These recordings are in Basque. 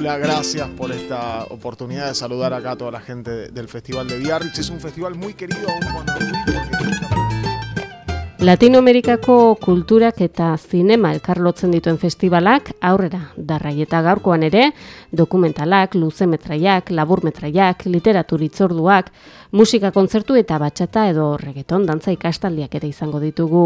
Hola, gracias por esta oportunidad de saludar acá a toda la gente del Festival de Biarritz. Es un festival muy querido aún cuando Latinoamerikako kulturak eta zinema elkarlotzen dituen festivalak aurrera darrai eta gaurkoan ere dokumentalak, luzemetraiak, laburmetraiak, literaturitzorduak, musika kontzertu eta batxata edo reggaeton dantza ikastaldiak ere izango ditugu.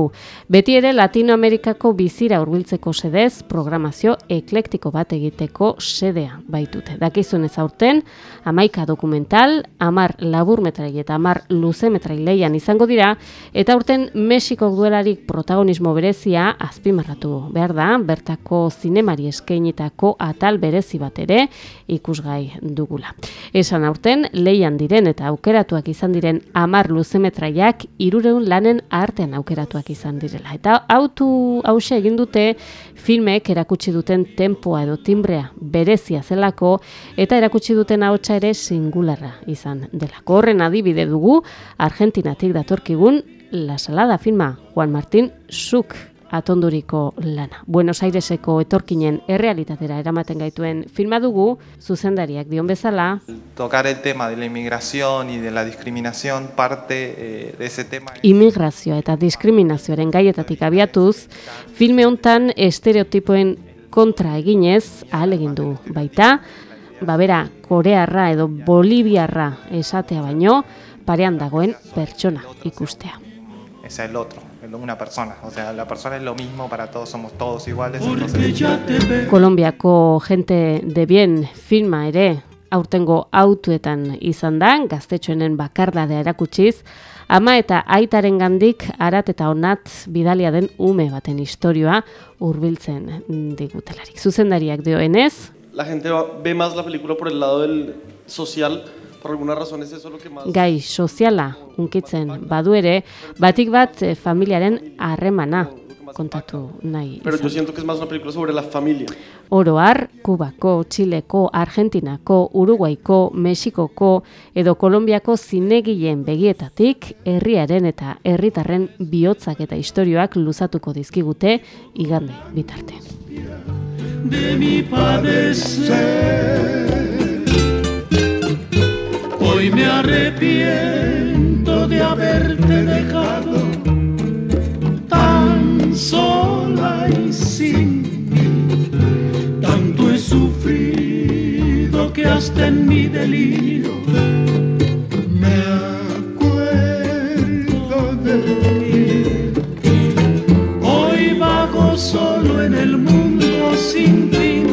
Beti ere Latinoamerikako bizira hurbiltzeko sedez programazio eklektiko bat egiteko sedea baitute. Dakizun ez aurten, amaika dokumental, amar laburmetrai eta amar luzemetrai leian izango dira, eta aurten Mexiko duelarik protagonismo berezia azpimarratu behar da, bertako zinemari eskeinitako atal berezi bat ere ikusgai dugula. Esan aurten, leian diren eta aukeratu aukeratuak izan diren amar luzemetraiak irureun lanen artean aukeratuak izan direla. Eta autu hause egin dute filmek erakutsi duten tempoa edo timbrea berezia zelako eta erakutsi duten ahotsa ere singularra izan delako. Horren adibide dugu Argentinatik datorkigun La Salada filma Juan Martín Zuk atonduriko lana. Buenos Aireseko etorkinen errealitatera eramaten gaituen filma dugu, zuzendariak dion bezala. Tocar el tema de la inmigración y de la discriminación parte eh, de ese tema. Immigrazioa eta diskriminazioaren gaietatik abiatuz, filme hontan estereotipoen kontra eginez ahal egin du baita, babera korearra edo boliviarra esatea baino, parean dagoen pertsona ikustea. Esa el otro una persona. O sea, la persona es lo mismo para todos, somos todos iguales. Kolombiako gente de bien filma ere aurtengo autuetan izan da, gaztetxoenen bakardadea erakutsiz, ama eta aitaren gandik arat eta onat bidalia den ume baten historioa hurbiltzen digutelarik. Zuzendariak dioenez. La gente ve más la película por el lado del social, por alguna razón es eso lo que más gai soziala unkitzen badu ere batik bat eh, familiaren harremana kontatu nahi. Pero yo siento que es más una película sobre la familia. Oroar, Kubako, Txileko, Argentinako, Uruguaiko, Mexikoko edo Kolombiako zinegileen begietatik herriaren eta herritarren bihotzak eta istorioak luzatuko dizkigute igande bitarte. De mi padecer haberte dejado tan sola y sin mí. Tanto he sufrido que hasta en mi delirio me acuerdo de ti. Hoy vago solo en el mundo sin fin.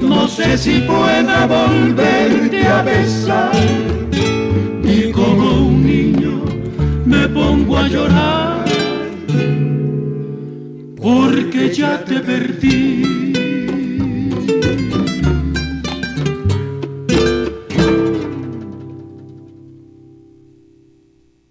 No sé si pueda volverte a besar porque ya te perdí.